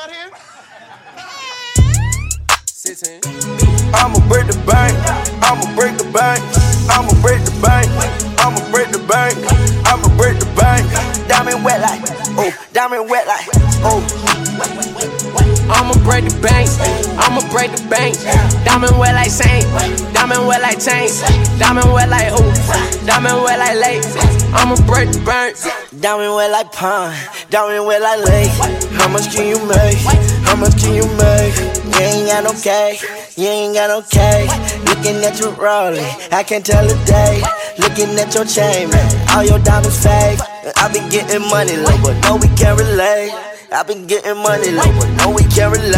out here? I'ma break the bank. I'ma break the bank. I'ma break the bank. I'ma break the bank. I'ma break the bank. Diamond wet like, oh, diamond wet like, oh. I'ma break the bank. I'ma break the bank. Diamond wet like Saint. Diamond wet like chain. Diamond wet like ooh. Diamond wet like lake. I'ma break the bank. Diamond wet like pond. Diamond wet like lake. How much can you make? How much can you make? You ain't got no K. You ain't got no K. Looking at your rolling, I can't tell the day. Looking at your chain, man. All your diamonds fake. I been getting money low, but no, we can't relate. I been getting money low, but no, we can't relate.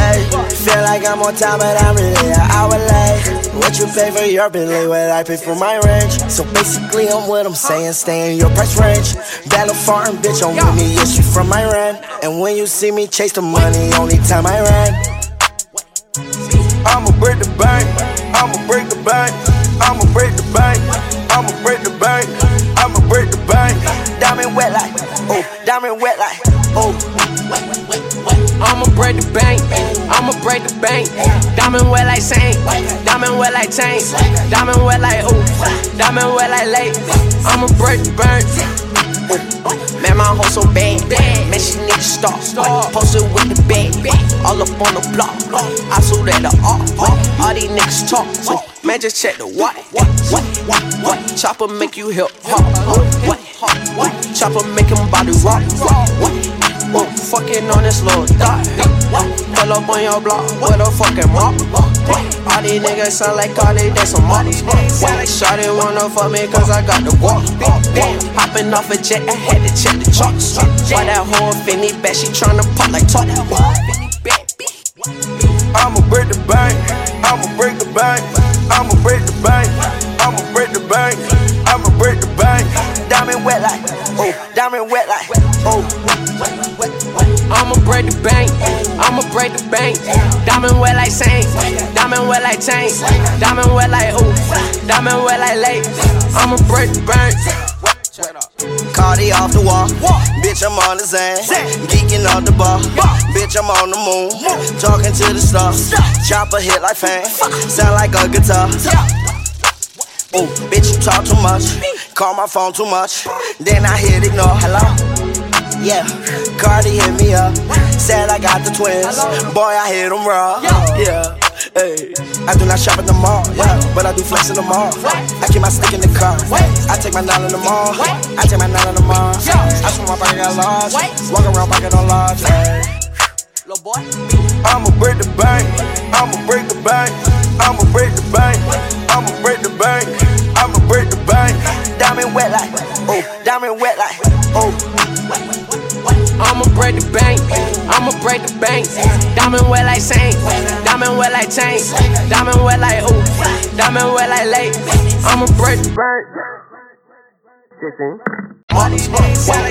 Feel like I'm on time, but I'm really an hour late. What you pay for your Bentley, what I pay for my range. So basically, I'm what I'm saying, stay in your price range. Battle farm, bitch, on with me, yes, you from Iran. And when you see me chase the money, only time I ran. I'ma break the bank, I'ma break the bank, I'ma break the bank, I'ma break the bank, I'ma break the bank. Diamond wet like, oh, diamond wet like, oh. I'ma break the bank. I'ma break the bank. Diamond wet like Saint. Diamond wet like chain. Diamond wet like ooh. Diamond wet like lake. I'ma break the bank. Man, my hoe so bad. Man, she need to stop. Posted with the bag. All up on the block. I saw that the art. All these niggas talk. Man, just check the what. What? What? What? What? Chopper make you hip hop. What? What? Chopper make him body rock. What? What? Fucking on this little dot. Pull up on your block with a fucking mop. All these niggas sound like Carly, they some mops. Shawty wanna fuck me cause I got the walk. Hopping off a jet, I had to check the charts. Why that whole Finny bet she tryna pop like talk. I'ma break the bank, I'ma break the bank, I'ma break the bank, I'ma break the bank, I'ma break the bank. Diamond wet like, oh, diamond wet like, oh. I'ma break the bank. I'ma break the bank. Diamond wet like Saint. Diamond wet like chain. Diamond wet like ooh. Diamond wet like lake. I'ma break the bank. Cardi off the wall, bitch, I'm on the Zan. Geeking on the bar, bitch, I'm on the moon. Talking to the stars, chopper hit like fan, sound like a guitar. Oh, bitch, you talk too much, call my phone too much, then I hit ignore. Hello? Yeah, Cardi hit me up, said I got the twins. Boy, I hit them raw. Yeah. Hey, I do not shop at the mall, yeah, but I do flex in the mall. I keep my stick in the car. I take my nine in the mall. I take my nine in the mall. I swear my pocket got large. Walk around pocket on large. Little boy. I'ma break the bank. I'ma break the bank. I'ma break the bank. I'ma break the bank. I'ma break the bank. Diamond wet like, oh, diamond wet like, oh. I'ma break the bank. I'ma break the bank. Diamond wet like Saint. Diamond wet like chain. Diamond wet like ooh. Diamond wet like lake. I'ma break the bank.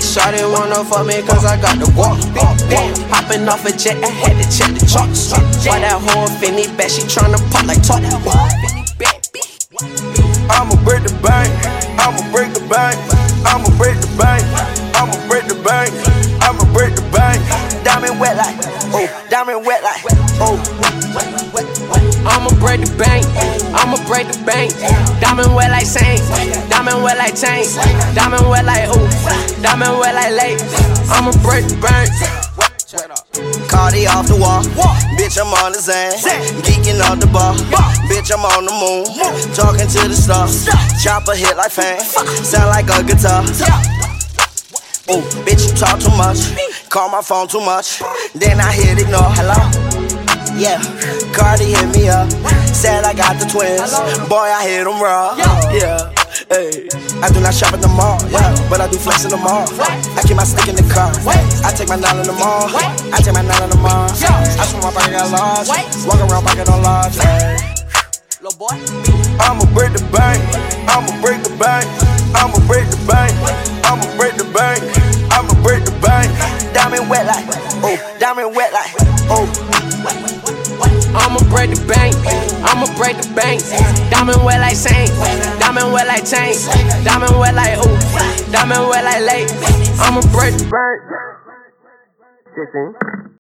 Shawty wanna fuck me cause I got the walk. Hopping off a jet, I had to check the charts. Why that whole Finny bet she tryna pop like talk. I'ma break the bank. I'ma break the bank. Oh, diamond wet like, oh. I'ma break the bank. I'ma break the bank. Diamond wet like Saint. Diamond wet like chain. Diamond wet like ooh. Diamond wet like lake. I'ma break the bank. Cardi off the wall, bitch, I'm on the Zan. Geeking on the bar, bitch, I'm on the moon. Talking to the stars, chopper hit like fan, sound like a guitar. Oh, bitch, you talk too much, call my phone too much, then I hit ignore. Hello? Yeah, Cardi hit me up, said I got the twins. Boy, I hit them raw. Yeah. Hey, I do not shop at the mall, yeah, but I do flex in the mall. I keep my stick in the car. I take my nine in the mall. I take my nine in the mall. I swear my pocket got large. Walk around pocket on large. Little boy. I'ma break the bank. I'ma break the bank. I'ma break the bank. I'ma break the bank. Wet like, oh, diamond wet like, oh. I'ma break the bank. I'ma break the bank. Diamond wet like Saint. Diamond wet like chain. Diamond wet like ooh. Diamond wet like lake. I'ma break the bank.